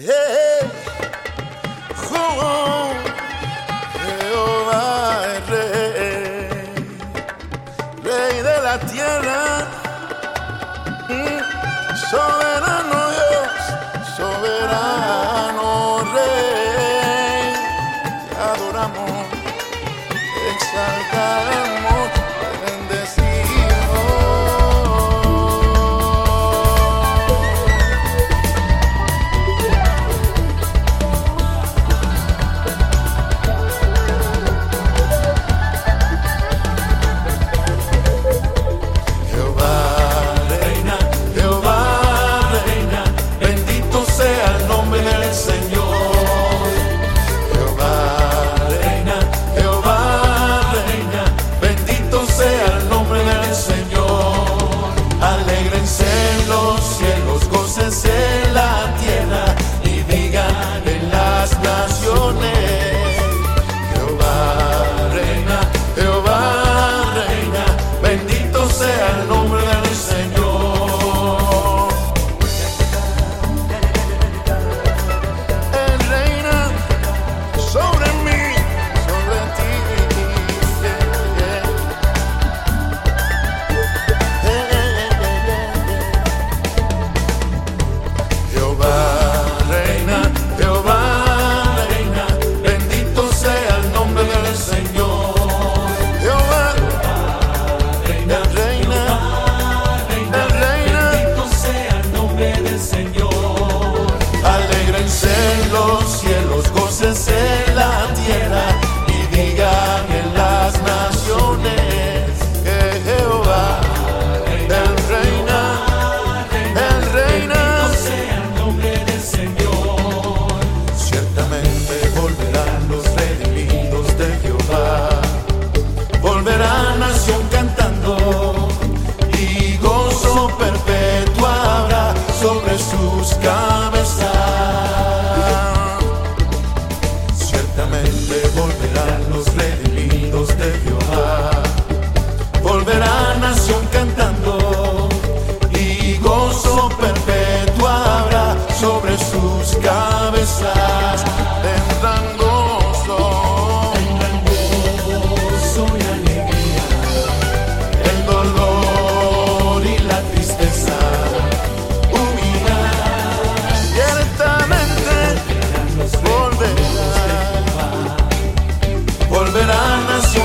Hey, Jehová es rey, rey de la tierra, soberano Dios, soberano rey, te adoramos, exaltamos. en los cielos. Cantando. Y gozo perpetuo habrá sobre sus cabezas, tendrán gozo y alegría, el dolor y la tristeza humillar. Ciertamente volverán a su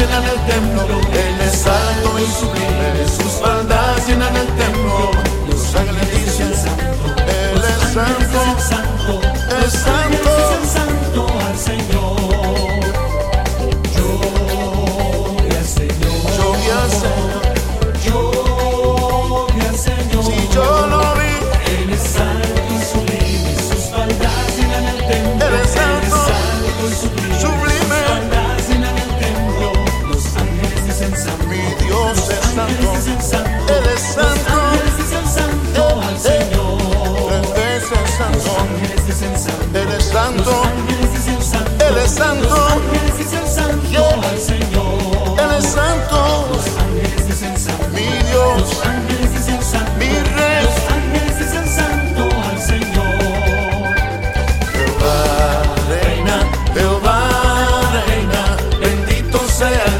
llenan el templo, Él es santo y su mi Dios es santo, Él es santo, santo, Él es santo, Él es santo, yo al Señor, santo, mi Dios, mi Rey, Jehová reina, Jehová reina, bendito sea